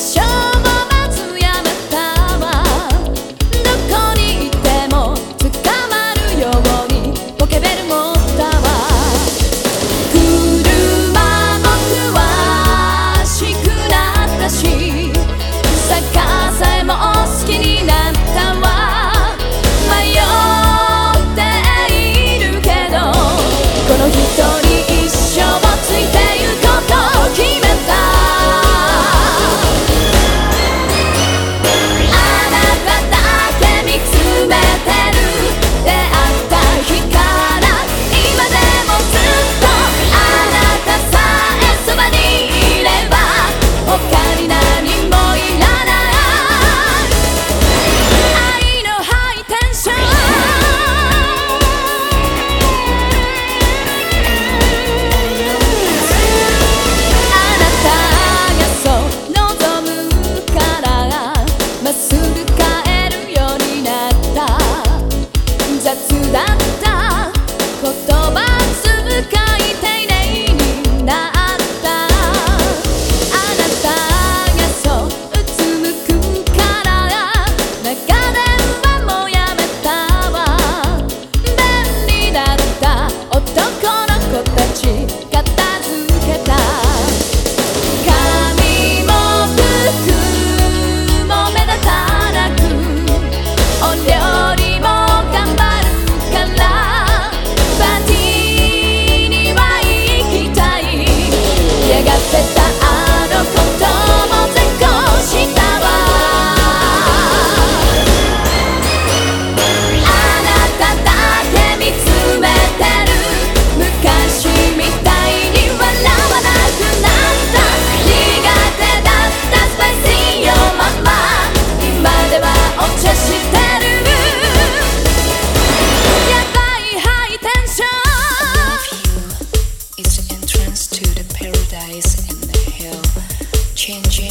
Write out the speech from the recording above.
show changing